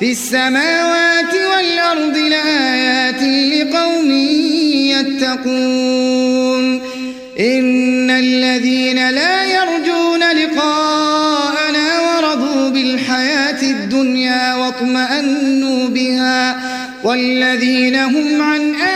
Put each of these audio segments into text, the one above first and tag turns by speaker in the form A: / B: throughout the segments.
A: في السماوات والأرض لآيات لقوم يتقون. إن الذين لا يرجون لقاءنا ورضوا بالحياة الدنيا واطمأنوا بها والذين هم عن آياتنا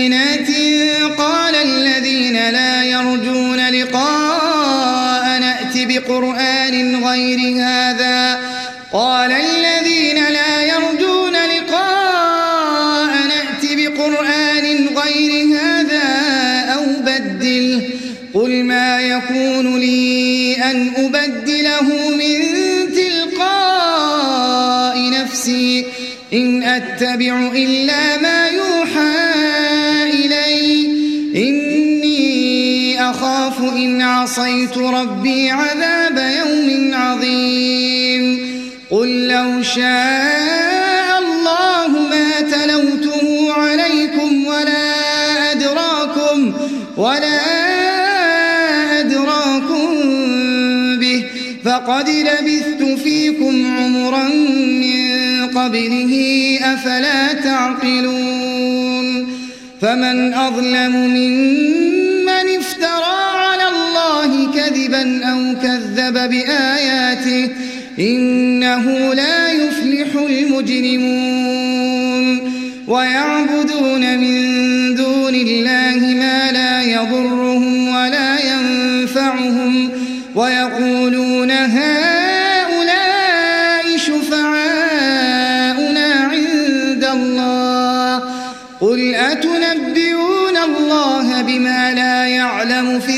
A: لا يرجون لقاء نأت بقرآن غير هذا. قال الذين لا يرجون لقاء نأت بقرآن غير هذا أو بدل. قل ما يكون لي أن أبدله من تلقاء نفسي. إن أتبع إلا عصيت ربي عذاب يوم عظيم. قل لو شاء الله ما تلوته عليكم ولا أدراكم ولا به. فقد لبثت فيكم عمرا قبله أفلا تعقلون. فمن أظلم ممن كذبا أو كذب بآياته إنه لا يفلح المجرمون. ويعبدون من دون الله ما لا يضرهم ولا ينفعهم. ويقولون هذا بما لا يعلم في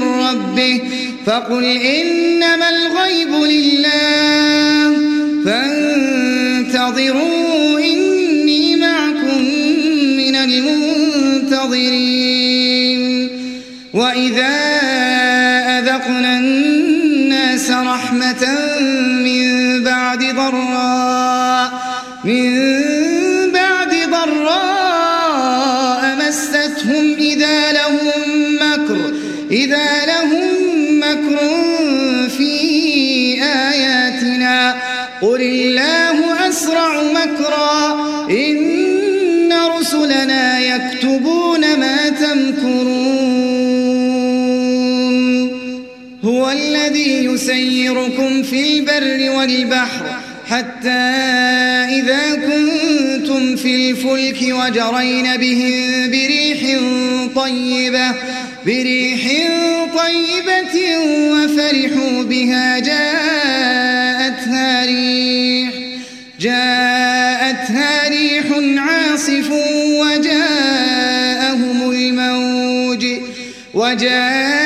A: من ربه فقل إنما الغيب لله فانتظروا إني معكم من المنتظرين وإذا أذقنا الناس رحمة يسيركم في البر والبحر حتى إذا كنتم في الفلك وجرين بهم بريح طيبة بريح طيبة وفرحوا بها جاءتها ريح جاءتها ريح عاصف وجاءهم الموج وجاءهم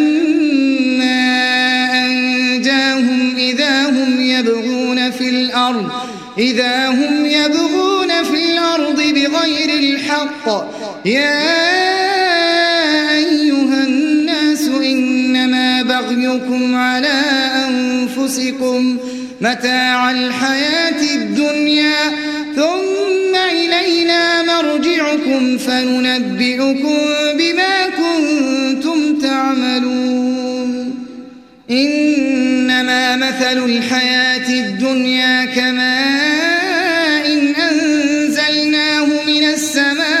A: الحق. يا بغيكم على أنفسكم متاع الحياة الدنيا ثم إلينا مرجعكم فننبئكم بما كنتم تعملون. إنما مثل الحياة الدنيا كماء إن أنزلناه من السماء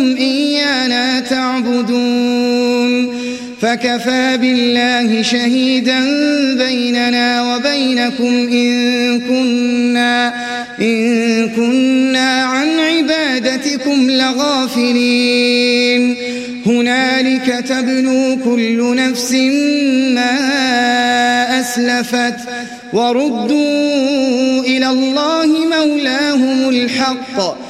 A: كنتم إيانا تعبدون. فكفى بالله شهيدا بيننا وبينكم إن كنا, إن كنا عن عبادتكم لغافلين. هنالك تبلو كل نفس ما أسلفت وردوا إلى الله مولاهم الحق.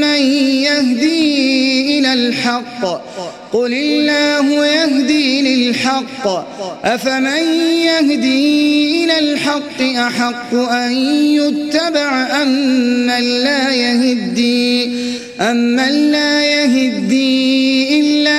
A: من يهدي إلى الحق. قل الله يهدي للحق. أفمن يهدي إلى الحق أحق أن يتبع أم من لا يهدي؟ أم من لا يهدي إلا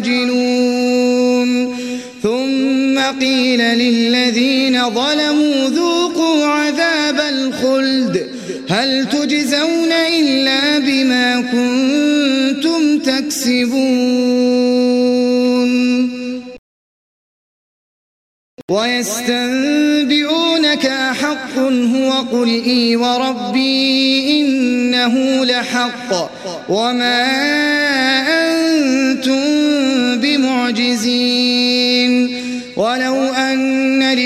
A: تستعجلون ثم قيل للذين ظلموا ذوقوا عذاب الخلد. هل تجزون إلا بما كنتم تكسبون؟ ويستنبئونك أحق هو قل إي وربي إنه لحق. وما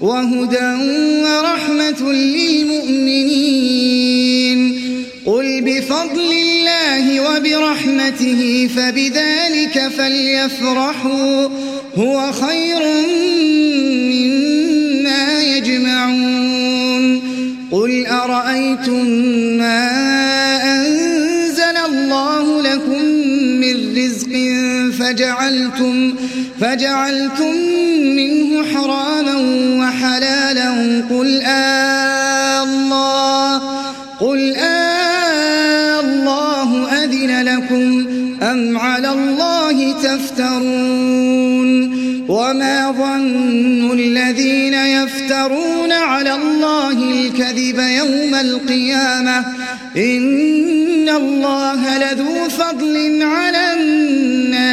A: وهدى ورحمة للمؤمنين. قل بفضل الله وبرحمته فبذلك فليفرحوا. هو خير مما يجمعون. قل أرأيتم ما أنزل الله لكم من رزق فجعلتم, فجعلتم منه حراما وحلالا قل آه الله قل آه الله أذن لكم أم على الله تفترون وما ظن الذين يفترون على الله الكذب يوم القيامة إن الله لذو فضل على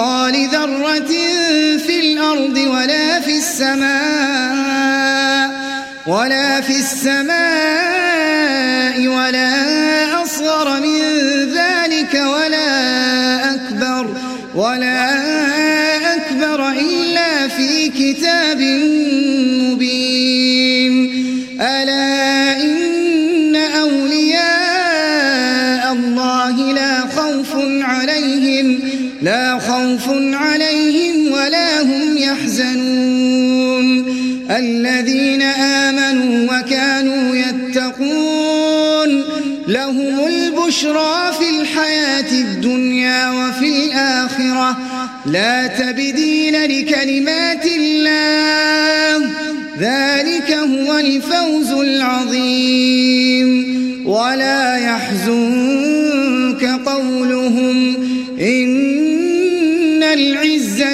A: مثقال ذرة في الأرض ولا في السماء ولا في السماء ولا أصغر من ذلك ولا أكبر ولا أكبر إلا في كتاب مبين. ألا إن لا خوف عليهم ولا هم يحزنون. الذين آمنوا وكانوا يتقون لهم البشرى في الحياة الدنيا وفي الآخرة. لا تبديل لكلمات الله ذلك هو الفوز العظيم. ولا يحزنك قولهم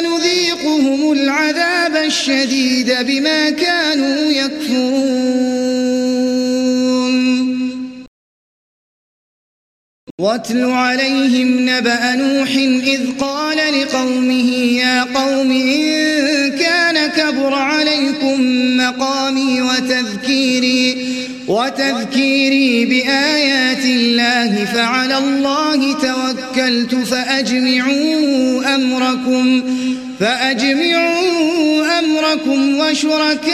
A: نذيقهم العذاب الشديد بما كانوا يكفرون. واتل عليهم نبأ نوح إذ قال لقومه يا قوم إن كان كبر عليكم مقامي وتذكيري وتذكيري بآيات الله فعلى الله توكلت فأجمعوا أمركم فأجمعوا أمركم وشركاءكم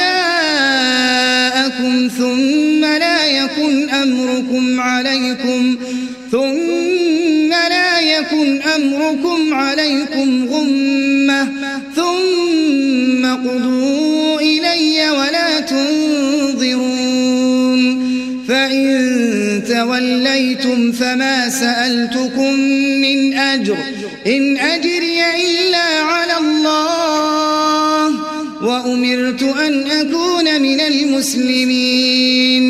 A: ثم لا يكن أمركم عليكم ثم لا يكن أمركم عليكم غمة ثم قضوا إلي ولا تنظرون توليتم فما سألتكم من أجر إن أجري إلا على الله وأمرت أن أكون من المسلمين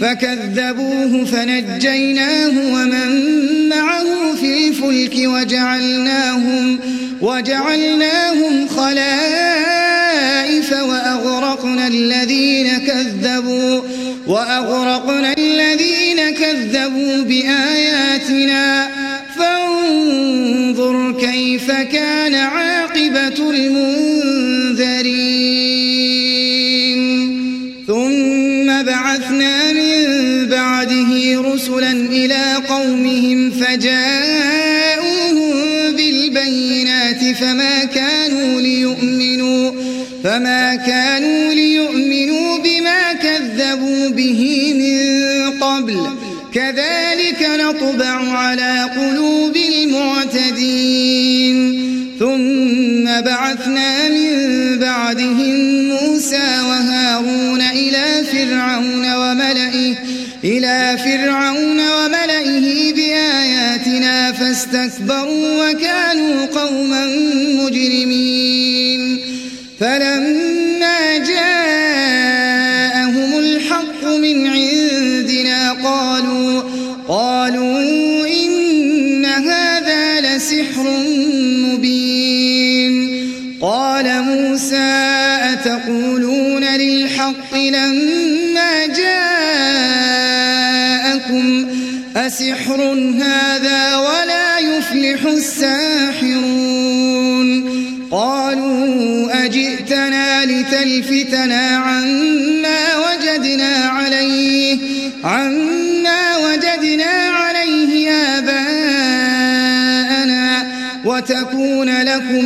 A: فكذبوه فنجيناه ومن معه في الفلك وجعلناهم وجعلناهم خلائف وأغرقنا الذين كذبوا وأغرقنا الذين كذبوا بآياتنا. فانظر كيف كان عاقبة المنذرين. ثم بعثنا من بعده رسلا إلى قومهم فجاءوهم بالبينات فما كانوا ليؤمنوا فما كانوا ليؤمنوا كذبوا به من قبل. كذلك نطبع على قلوب المعتدين. ثم بعثنا من بعدهم موسى وهارون إلى فرعون وملئه إلى فرعون وملئه بآياتنا فاستكبروا وكانوا قوما مجرمين. فلما لسحر مبين. قال موسى أتقولون للحق لما جاءكم؟ أسحر هذا ولا يفلح الساحرون. قالوا أجئتنا لتلفتنا عما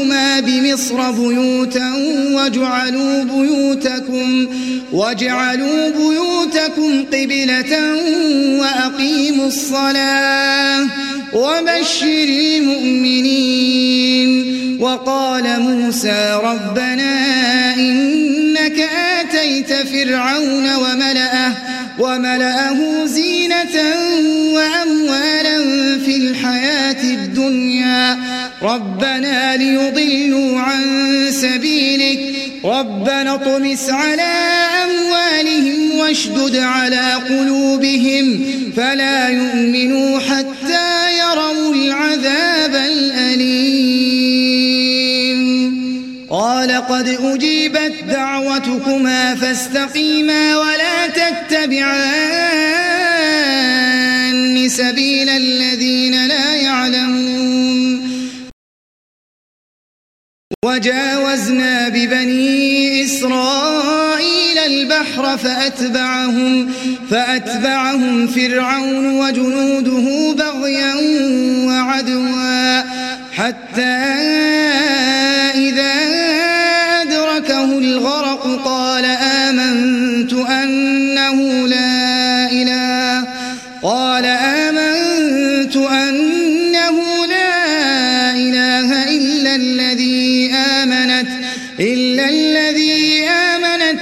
A: لقومكما بمصر بيوتا وجعلوا بيوتكم وجعلوا بيوتكم قبلة وأقيموا الصلاة وبشر المؤمنين وقال موسى ربنا إنك آتيت فرعون وملأه وملأه زينة وأموالا في الحياة الدنيا. ربنا ليضلوا عن سبيلك. ربنا اطمس على أموالهم واشدد على قلوبهم. فلا يؤمنوا حتى قد أجيبت دعوتكما فاستقيما ولا تتبعان سبيل الذين لا يعلمون. وجاوزنا ببني إسرائيل البحر فأتبعهم فأتبعهم فرعون وجنوده بغيا وعدوا حتى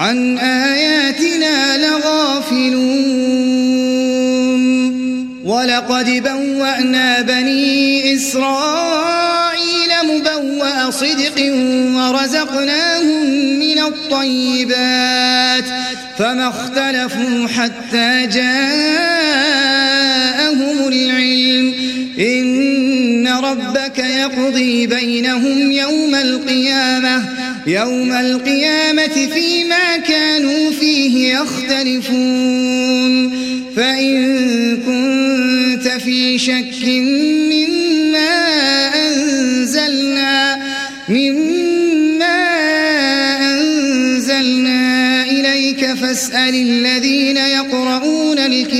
A: عن آياتنا لغافلون. ولقد بوأنا بني إسرائيل مبوأ صدق ورزقناهم من الطيبات. فما اختلفوا حتى جاءهم العلم. إن ربك يقضي بينهم يوم القيامة يوم القيامة فيما كانوا فيه يختلفون. فإن كنت في شك مما أنزلنا مما أنزلنا إليك فاسأل الذين يقرؤون الكتاب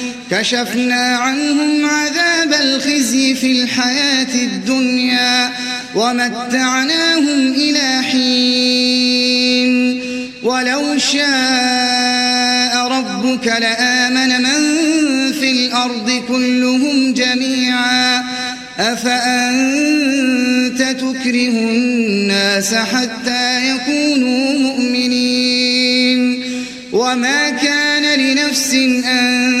A: كشفنا عنهم عذاب الخزي في الحياة الدنيا ومتعناهم إلى حين. ولو شاء ربك لآمن من في الأرض كلهم جميعا. أفأنت تكره الناس حتى يكونوا مؤمنين؟ وما كان لنفس أن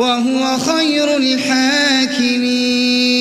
A: وهو خير الحاكمين.